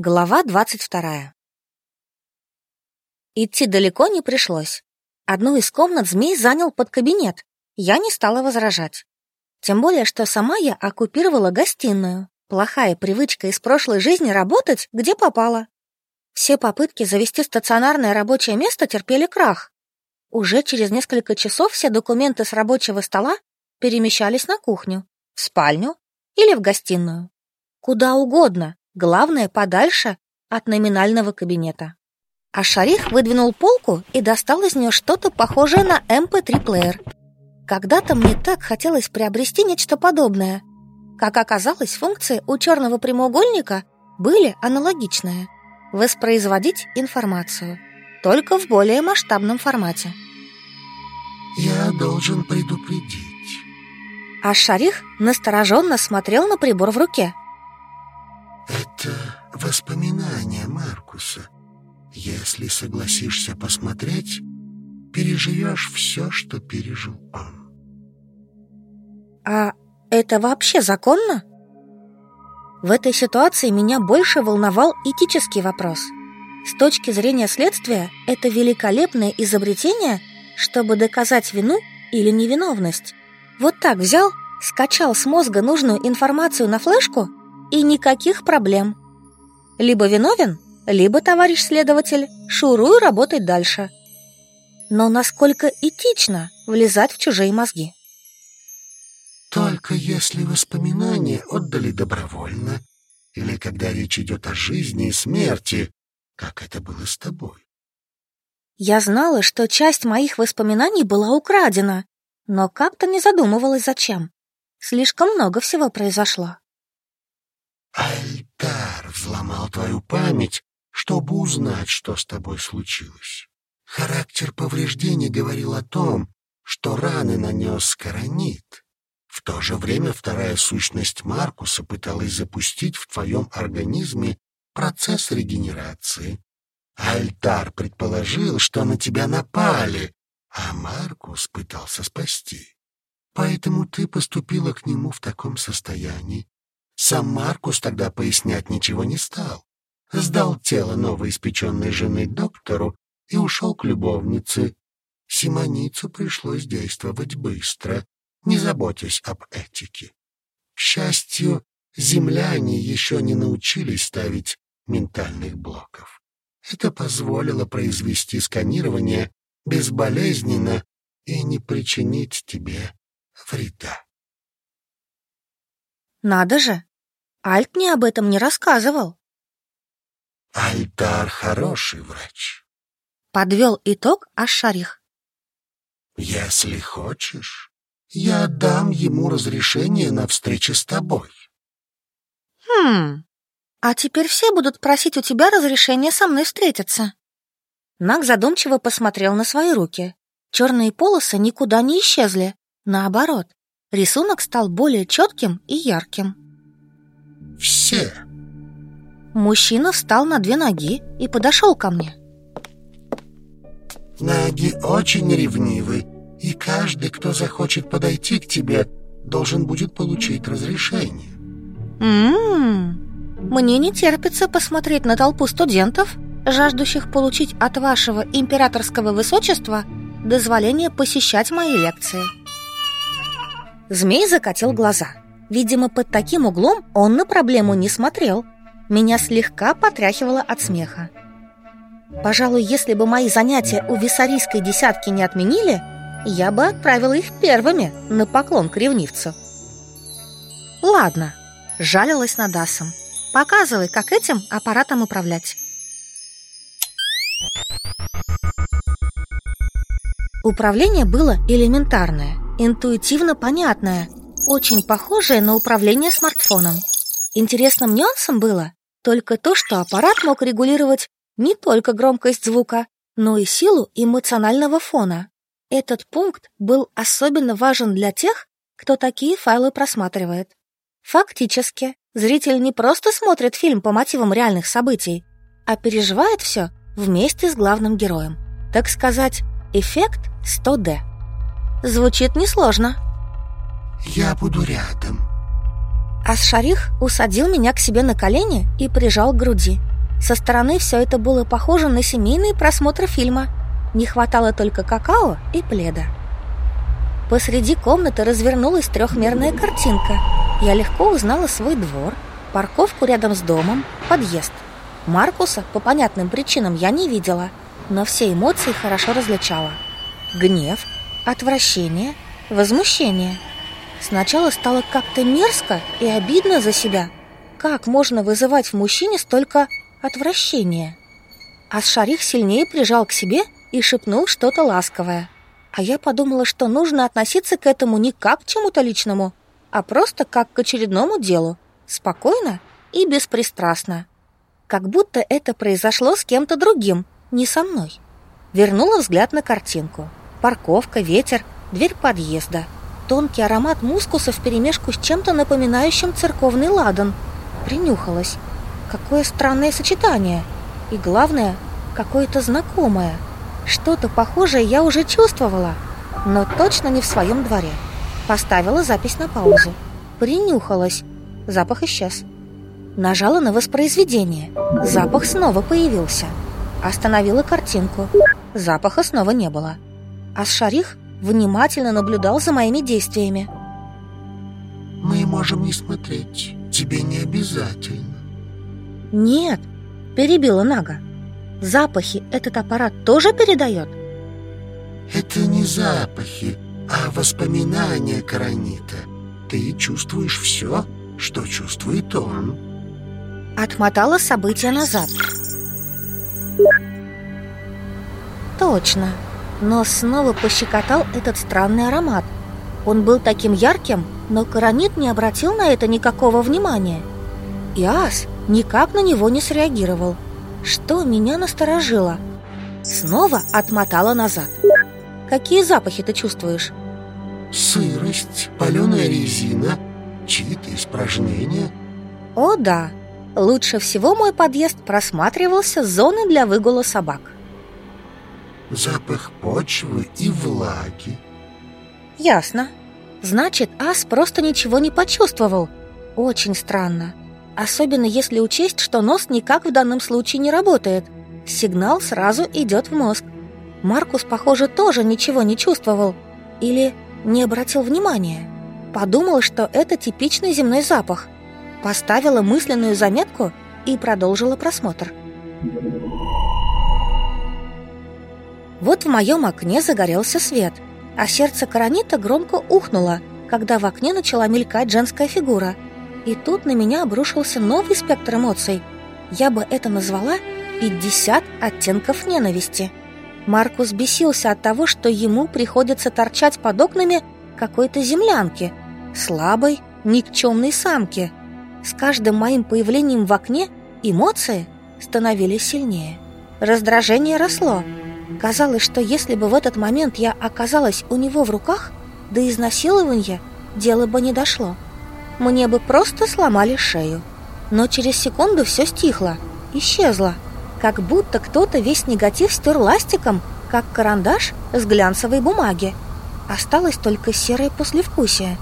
Глава двадцать вторая. Идти далеко не пришлось. Одну из комнат змей занял под кабинет. Я не стала возражать. Тем более, что сама я оккупировала гостиную. Плохая привычка из прошлой жизни работать, где попало. Все попытки завести стационарное рабочее место терпели крах. Уже через несколько часов все документы с рабочего стола перемещались на кухню, в спальню или в гостиную. Куда угодно, Главное, подальше от номинального кабинета. А Шарих выдвинул полку и достал из нее что-то похожее на MP3-плеер. Эм Когда-то мне так хотелось приобрести нечто подобное. Как оказалось, функции у черного прямоугольника были аналогичные. Воспроизводить информацию, только в более масштабном формате. «Я должен предупредить». А Шарих настороженно смотрел на прибор в руке – воспоминания Маркуса. Если согласишься посмотреть, переживешь все, что пережил он. А это вообще законно? В этой ситуации меня больше волновал этический вопрос. С точки зрения следствия, это великолепное изобретение, чтобы доказать вину или невиновность. Вот так взял, скачал с мозга нужную информацию на флешку и никаких проблем. Либо виновен, либо, товарищ следователь, шуруй работать дальше. Но насколько этично влезать в чужие мозги? Только если воспоминания отдали добровольно, или когда речь идет о жизни и смерти, как это было с тобой. Я знала, что часть моих воспоминаний была украдена, но как-то не задумывалась, зачем. Слишком много всего произошло. Альтар взломал твою память, чтобы узнать, что с тобой случилось. Характер повреждений говорил о том, что раны нанес Скоронит. В то же время вторая сущность Маркуса пыталась запустить в твоем организме процесс регенерации. Альтар предположил, что на тебя напали, а Маркус пытался спасти. Поэтому ты поступила к нему в таком состоянии, сам Маркус тогда пояснять ничего не стал. Сдал тело новоиспеченной жены доктору и ушел к любовнице. Симоницу пришлось действовать быстро, не заботясь об этике. К счастью, земляне еще не научились ставить ментальных блоков. Это позволило произвести сканирование безболезненно и не причинить тебе вреда. Надо же! Альт мне об этом не рассказывал. Альтар хороший врач. Подвел итог Ашарих. Если хочешь, я дам ему разрешение на встречу с тобой. Хм, а теперь все будут просить у тебя разрешения со мной встретиться. Наг задумчиво посмотрел на свои руки. Черные полосы никуда не исчезли. Наоборот, рисунок стал более четким и ярким все. Мужчина встал на две ноги и подошел ко мне. Наги очень ревнивы, и каждый, кто захочет подойти к тебе, должен будет получить разрешение. М-м-м. Мне не терпится посмотреть на толпу студентов, жаждущих получить от вашего императорского высочества дозволение посещать мои лекции. Змей закатил глаза. Видимо, под таким углом он на проблему не смотрел. Меня слегка потряхивало от смеха. Пожалуй, если бы мои занятия у виссарийской десятки не отменили, я бы отправила их первыми на поклон к ревнивцу. Ладно, жалилась над Асом. Показывай, как этим аппаратом управлять. Управление было элементарное, интуитивно понятное, очень похожее на управление смартфоном. Интересным нюансом было только то, что аппарат мог регулировать не только громкость звука, но и силу эмоционального фона. Этот пункт был особенно важен для тех, кто такие файлы просматривает. Фактически, зритель не просто смотрит фильм по мотивам реальных событий, а переживает все вместе с главным героем. Так сказать, эффект 100D. Звучит несложно. Я буду рядом. Ас-Шарих усадил меня к себе на колени и прижал к груди. Со стороны все это было похоже на семейный просмотр фильма. Не хватало только какао и пледа. Посреди комнаты развернулась трехмерная картинка. Я легко узнала свой двор, парковку рядом с домом, подъезд. Маркуса по понятным причинам я не видела, но все эмоции хорошо различала. Гнев, отвращение, возмущение. Сначала стало как-то мерзко и обидно за себя. Как можно вызывать в мужчине столько отвращения? А Шарих сильнее прижал к себе и шепнул что-то ласковое. А я подумала, что нужно относиться к этому не как к чему-то личному, а просто как к очередному делу, спокойно и беспристрастно. Как будто это произошло с кем-то другим, не со мной. Вернула взгляд на картинку. Парковка, ветер, дверь подъезда. Тонкий аромат мускуса вперемешку с чем-то напоминающим церковный ладан. Принюхалась. Какое странное сочетание. И главное, какое-то знакомое. Что-то похожее я уже чувствовала, но точно не в своем дворе. Поставила запись на паузу. Принюхалась. Запах исчез. Нажала на воспроизведение. Запах снова появился. Остановила картинку. Запаха снова не было. А Шарих внимательно наблюдал за моими действиями. «Мы можем не смотреть. Тебе не обязательно». «Нет», — перебила Нага. «Запахи этот аппарат тоже передает?» «Это не запахи, а воспоминания Каранита. Ты чувствуешь все, что чувствует он». Отмотала события назад. Точно. Но снова пощекотал этот странный аромат. Он был таким ярким, но Каранит не обратил на это никакого внимания. И Ас никак на него не среагировал, что меня насторожило. Снова отмотала назад. Какие запахи ты чувствуешь? Сырость, паленая резина, чьи-то испражнения. О да, лучше всего мой подъезд просматривался с зоны для выгула собак запах почвы и влаги. Ясно. Значит, Ас просто ничего не почувствовал. Очень странно. Особенно если учесть, что нос никак в данном случае не работает. Сигнал сразу идет в мозг. Маркус, похоже, тоже ничего не чувствовал. Или не обратил внимания. Подумал, что это типичный земной запах. Поставила мысленную заметку и продолжила просмотр. Вот в моем окне загорелся свет, а сердце Каранита громко ухнуло, когда в окне начала мелькать женская фигура. И тут на меня обрушился новый спектр эмоций. Я бы это назвала «50 оттенков ненависти». Маркус бесился от того, что ему приходится торчать под окнами какой-то землянки, слабой, никчемной самки. С каждым моим появлением в окне эмоции становились сильнее. Раздражение росло – Казалось, что если бы в этот момент я оказалась у него в руках, до изнасилования дело бы не дошло. Мне бы просто сломали шею. Но через секунду все стихло, исчезло, как будто кто-то весь негатив стер ластиком, как карандаш с глянцевой бумаги. Осталось только серое послевкусие.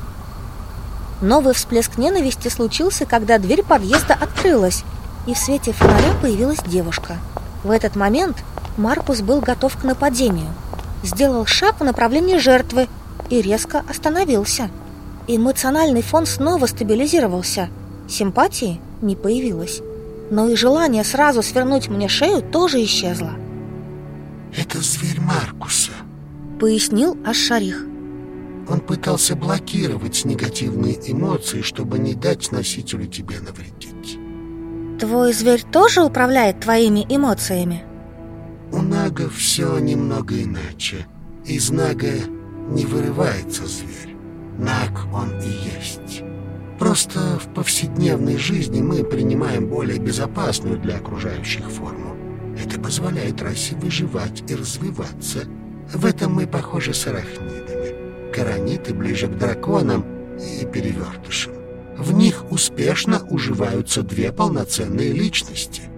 Новый всплеск ненависти случился, когда дверь подъезда открылась, и в свете фонаря появилась девушка. В этот момент Маркус был готов к нападению. Сделал шаг в направлении жертвы и резко остановился. Эмоциональный фон снова стабилизировался. Симпатии не появилось. Но и желание сразу свернуть мне шею тоже исчезло. «Это зверь Маркуса», — пояснил Ашарих. Он пытался блокировать негативные эмоции, чтобы не дать носителю тебе навредить. Твой зверь тоже управляет твоими эмоциями? У нагов все немного иначе. Из нага не вырывается зверь. Наг он и есть. Просто в повседневной жизни мы принимаем более безопасную для окружающих форму. Это позволяет расе выживать и развиваться. В этом мы похожи с арахнидами. Караниты ближе к драконам и перевертышам. В них успешно уживаются две полноценные личности –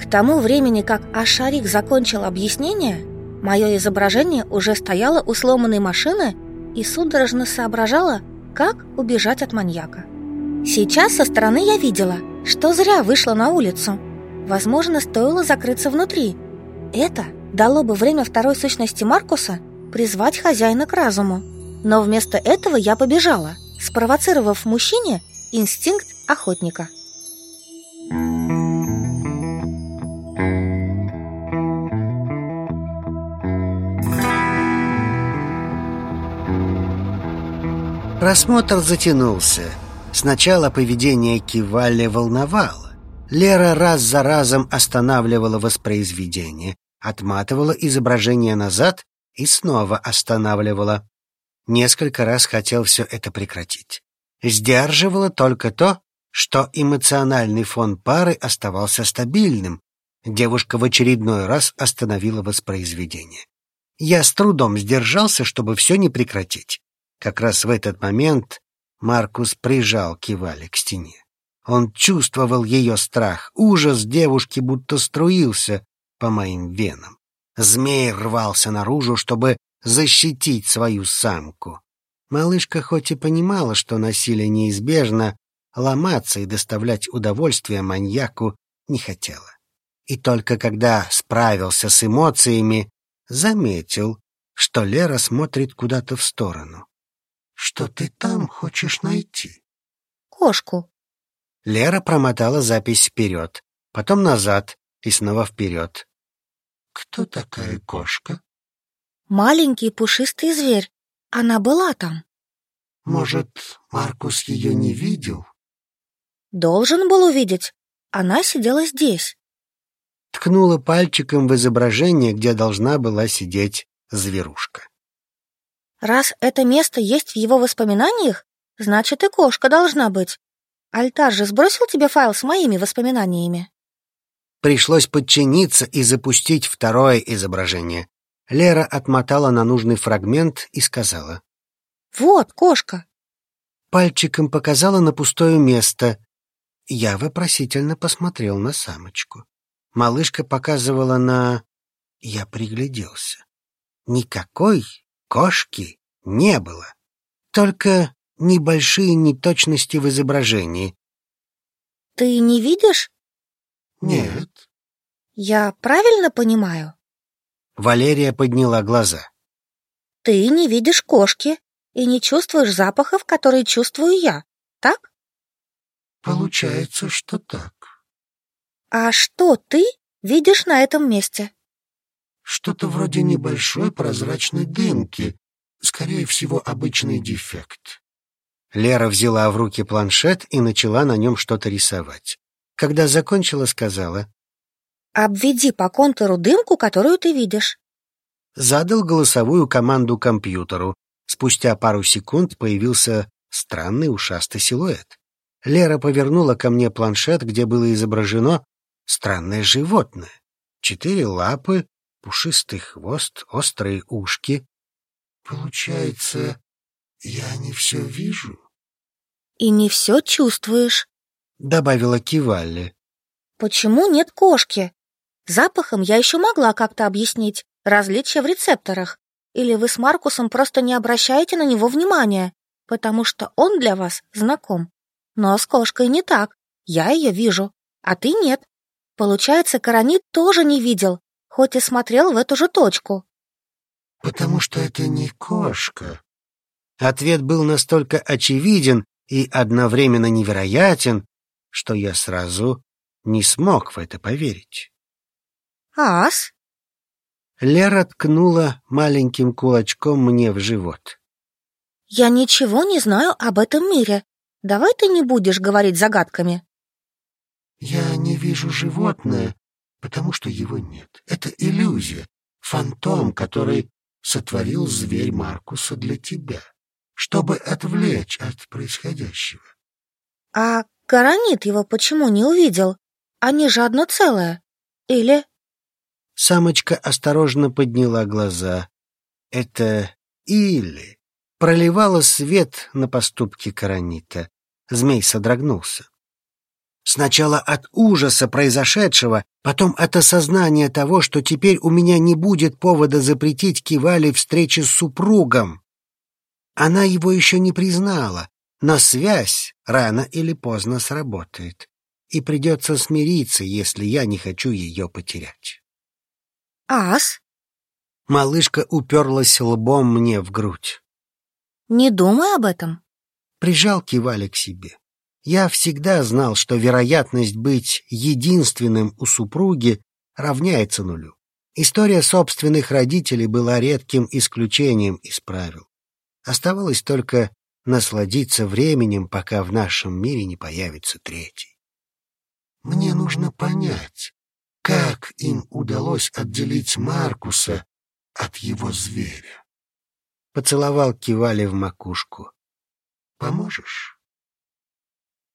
к тому времени, как Ашарик закончил объяснение, мое изображение уже стояло у сломанной машины и судорожно соображало, как убежать от маньяка. Сейчас со стороны я видела, что зря вышла на улицу. Возможно, стоило закрыться внутри. Это дало бы время второй сущности Маркуса призвать хозяина к разуму. Но вместо этого я побежала, спровоцировав мужчине инстинкт охотника. Просмотр затянулся. Сначала поведение Кивали волновало. Лера раз за разом останавливала воспроизведение, отматывала изображение назад и снова останавливала. Несколько раз хотел все это прекратить. Сдерживало только то, что эмоциональный фон пары оставался стабильным. Девушка в очередной раз остановила воспроизведение. Я с трудом сдержался, чтобы все не прекратить. Как раз в этот момент Маркус прижал Кивали к стене. Он чувствовал ее страх, ужас девушки будто струился по моим венам. Змей рвался наружу, чтобы защитить свою самку. Малышка хоть и понимала, что насилие неизбежно, ломаться и доставлять удовольствие маньяку не хотела. И только когда справился с эмоциями, заметил, что Лера смотрит куда-то в сторону. Что ты там хочешь найти? Кошку. Лера промотала запись вперед, потом назад и снова вперед. Кто такая кошка? Маленький пушистый зверь. Она была там. Может, Маркус ее не видел? Должен был увидеть. Она сидела здесь. Ткнула пальчиком в изображение, где должна была сидеть зверушка. Раз это место есть в его воспоминаниях, значит и кошка должна быть. Альтар же сбросил тебе файл с моими воспоминаниями. Пришлось подчиниться и запустить второе изображение. Лера отмотала на нужный фрагмент и сказала. «Вот, кошка!» Пальчиком показала на пустое место. Я вопросительно посмотрел на самочку. Малышка показывала на... Я пригляделся. Никакой Кошки не было, только небольшие неточности в изображении. Ты не видишь? Нет. Я правильно понимаю? Валерия подняла глаза. Ты не видишь кошки и не чувствуешь запахов, которые чувствую я, так? Получается, что так. А что ты видишь на этом месте? Что-то вроде небольшой прозрачной дымки. Скорее всего, обычный дефект. Лера взяла в руки планшет и начала на нем что-то рисовать. Когда закончила, сказала. «Обведи по контуру дымку, которую ты видишь». Задал голосовую команду компьютеру. Спустя пару секунд появился странный ушастый силуэт. Лера повернула ко мне планшет, где было изображено странное животное. Четыре лапы, пушистый хвост, острые ушки. Получается, я не все вижу? И не все чувствуешь, добавила Кивалли. Почему нет кошки? Запахом я еще могла как-то объяснить различия в рецепторах. Или вы с Маркусом просто не обращаете на него внимания, потому что он для вас знаком. Но с кошкой не так. Я ее вижу, а ты нет. Получается, Каранит тоже не видел, хоть и смотрел в эту же точку. «Потому что это не кошка». Ответ был настолько очевиден и одновременно невероятен, что я сразу не смог в это поверить. «Ас?» Лера ткнула маленьким кулачком мне в живот. «Я ничего не знаю об этом мире. Давай ты не будешь говорить загадками». «Я не вижу животное, потому что его нет. Это иллюзия, фантом, который сотворил зверь Маркуса для тебя, чтобы отвлечь от происходящего. А Коронит его почему не увидел? Они же одно целое. Или... Самочка осторожно подняла глаза. Это «или» проливала свет на поступки Коронита. Змей содрогнулся. Сначала от ужаса произошедшего, потом от осознания того, что теперь у меня не будет повода запретить Кивали встречи с супругом. Она его еще не признала, но связь рано или поздно сработает. и придется смириться, если я не хочу ее потерять. Ас, Малышка уперлась лбом мне в грудь. не думай об этом. Прижал Кивали к себе. Я всегда знал, что вероятность быть единственным у супруги равняется нулю. История собственных родителей была редким исключением из правил. Оставалось только насладиться временем, пока в нашем мире не появится третий. Мне нужно понять, как им удалось отделить Маркуса от его зверя. Поцеловал Кивали в макушку. Поможешь?